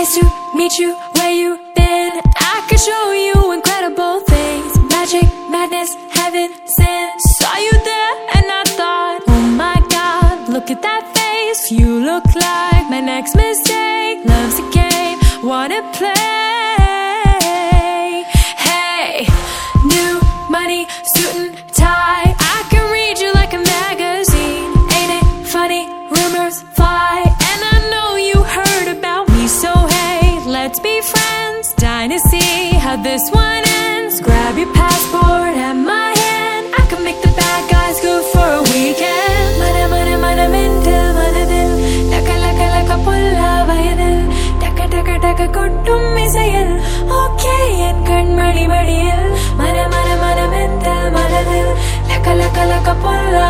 Nice to meet you where you been. I can show you incredible things. Magic, madness, heaven, sin. Saw you there and I thought, oh my god, look at that face. You look like my next mistake. Love's a game, wanna play. let's be friends. dynasty. how this one ends. Grab your passport and my hand. I can make the bad guys go for a weekend. Mana mana mana mental mana dil. Taka laka laka pulla vayadil. Taka taka taka kottum misayil. Okay en kanmani vadiyil. Mana mana mana mental mana dil. Laka laka laka pulla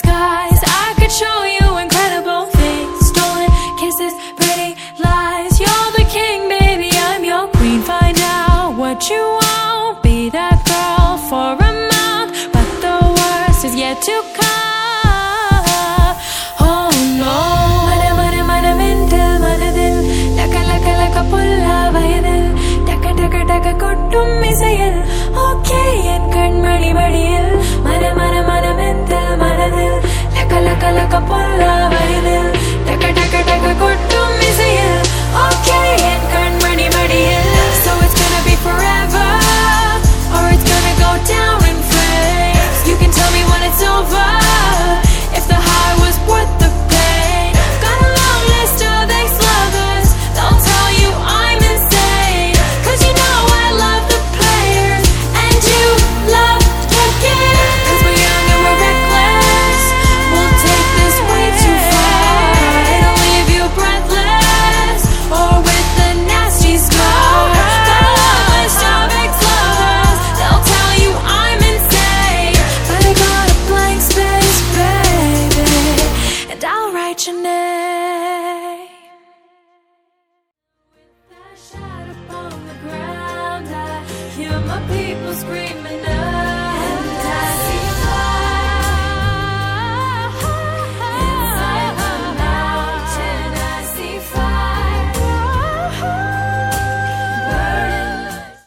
skies. I could show you incredible things. Stolen kisses, pretty lies. You're the king, baby, I'm your queen. Find out what you want. Be that girl for a month. But the worst is yet to come. Oh no. Mental. Laka laka laka pulla. Taka taka taka. Okay. people screaming